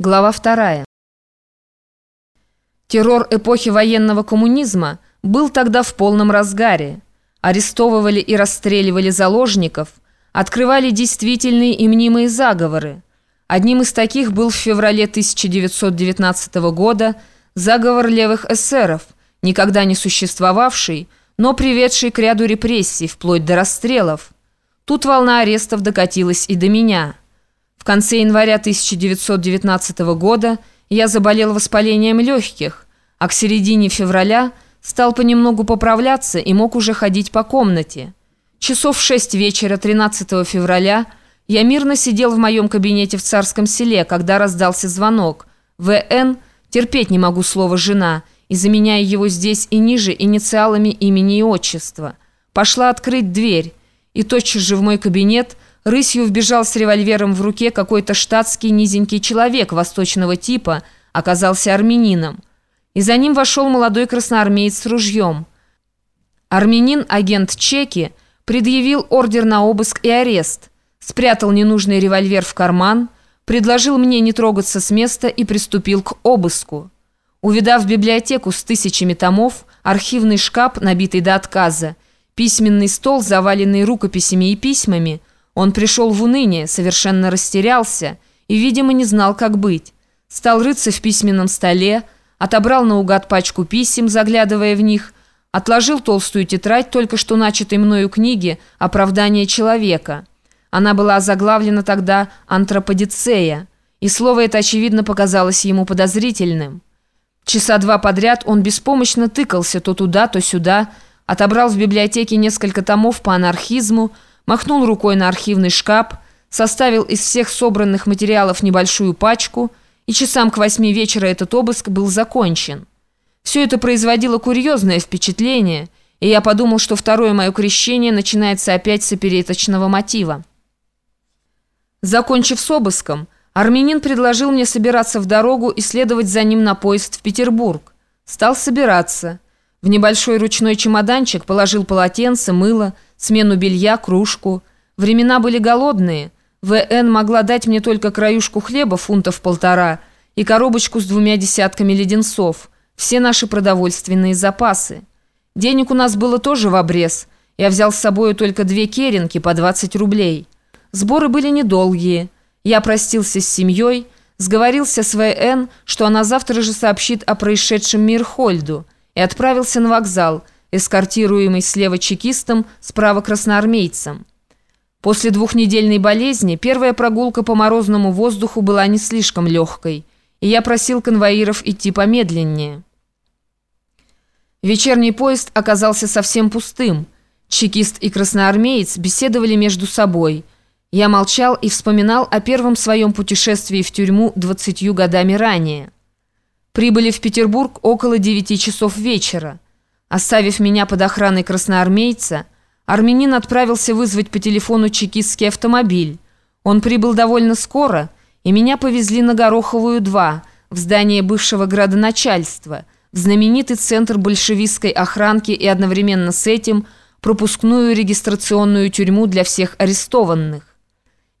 Глава 2. Террор эпохи военного коммунизма был тогда в полном разгаре. Арестовывали и расстреливали заложников, открывали действительные и мнимые заговоры. Одним из таких был в феврале 1919 года заговор левых эсеров, никогда не существовавший, но приведший к ряду репрессий, вплоть до расстрелов. Тут волна арестов докатилась и до меня – конце января 1919 года я заболел воспалением легких, а к середине февраля стал понемногу поправляться и мог уже ходить по комнате. Часов в шесть вечера 13 февраля я мирно сидел в моем кабинете в Царском селе, когда раздался звонок. В.Н. терпеть не могу слово «жена», и заменяя его здесь и ниже инициалами имени и отчества. Пошла открыть дверь, и тотчас же в мой кабинет – Рысью вбежал с револьвером в руке какой-то штатский низенький человек восточного типа, оказался армянином. И за ним вошел молодой красноармеец с ружьем. Армянин, агент Чеки, предъявил ордер на обыск и арест, спрятал ненужный револьвер в карман, предложил мне не трогаться с места и приступил к обыску. Увидав библиотеку с тысячами томов, архивный шкаф, набитый до отказа, письменный стол, заваленный рукописями и письмами – он пришел в уныние, совершенно растерялся и, видимо, не знал, как быть. Стал рыться в письменном столе, отобрал наугад пачку писем, заглядывая в них, отложил толстую тетрадь только что начатой мною книги «Оправдание человека». Она была заглавлена тогда «Антроподицея», и слово это, очевидно, показалось ему подозрительным. Часа два подряд он беспомощно тыкался то туда, то сюда, отобрал в библиотеке несколько томов по анархизму, махнул рукой на архивный шкаф, составил из всех собранных материалов небольшую пачку, и часам к восьми вечера этот обыск был закончен. Все это производило курьезное впечатление, и я подумал, что второе мое крещение начинается опять с опереточного мотива. Закончив с обыском, армянин предложил мне собираться в дорогу и следовать за ним на поезд в Петербург. Стал собираться. В небольшой ручной чемоданчик положил полотенце, мыло, смену белья, кружку. Времена были голодные. В.Н. могла дать мне только краюшку хлеба фунтов полтора и коробочку с двумя десятками леденцов. Все наши продовольственные запасы. Денег у нас было тоже в обрез. Я взял с собой только две керенки по 20 рублей. Сборы были недолгие. Я простился с семьей, сговорился с В.Н., что она завтра же сообщит о происшедшем Мирхольду, и отправился на вокзал – эскортируемый слева чекистом, справа красноармейцем. После двухнедельной болезни первая прогулка по морозному воздуху была не слишком легкой, и я просил конвоиров идти помедленнее. Вечерний поезд оказался совсем пустым. Чекист и красноармеец беседовали между собой. Я молчал и вспоминал о первом своем путешествии в тюрьму двадцатью годами ранее. Прибыли в Петербург около девяти часов вечера. Оставив меня под охраной красноармейца, армянин отправился вызвать по телефону чекистский автомобиль. Он прибыл довольно скоро, и меня повезли на Гороховую 2, в здание бывшего градоначальства, в знаменитый центр большевистской охранки и одновременно с этим пропускную регистрационную тюрьму для всех арестованных.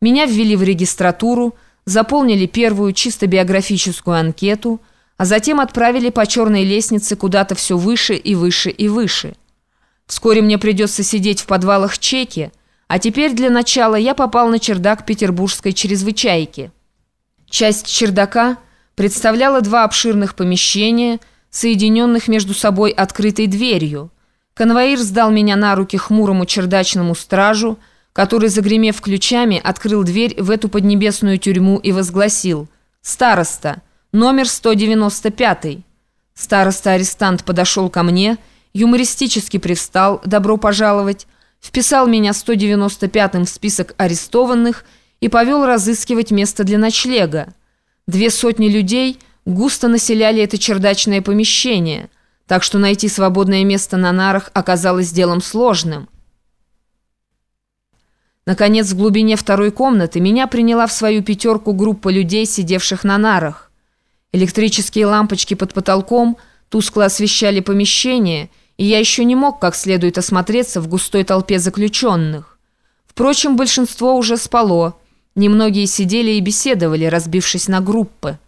Меня ввели в регистратуру, заполнили первую чисто биографическую анкету – а затем отправили по черной лестнице куда-то все выше и выше и выше. Вскоре мне придется сидеть в подвалах Чеки, а теперь для начала я попал на чердак петербургской чрезвычайки. Часть чердака представляла два обширных помещения, соединенных между собой открытой дверью. Конвоир сдал меня на руки хмурому чердачному стражу, который, загремев ключами, открыл дверь в эту поднебесную тюрьму и возгласил «Староста!» Номер 195. Староста-арестант подошел ко мне, юмористически привстал, добро пожаловать, вписал меня 195-м в список арестованных и повел разыскивать место для ночлега. Две сотни людей густо населяли это чердачное помещение, так что найти свободное место на нарах оказалось делом сложным. Наконец, в глубине второй комнаты меня приняла в свою пятерку группа людей, сидевших на нарах. Электрические лампочки под потолком тускло освещали помещение, и я еще не мог как следует осмотреться в густой толпе заключенных. Впрочем, большинство уже спало. Немногие сидели и беседовали, разбившись на группы.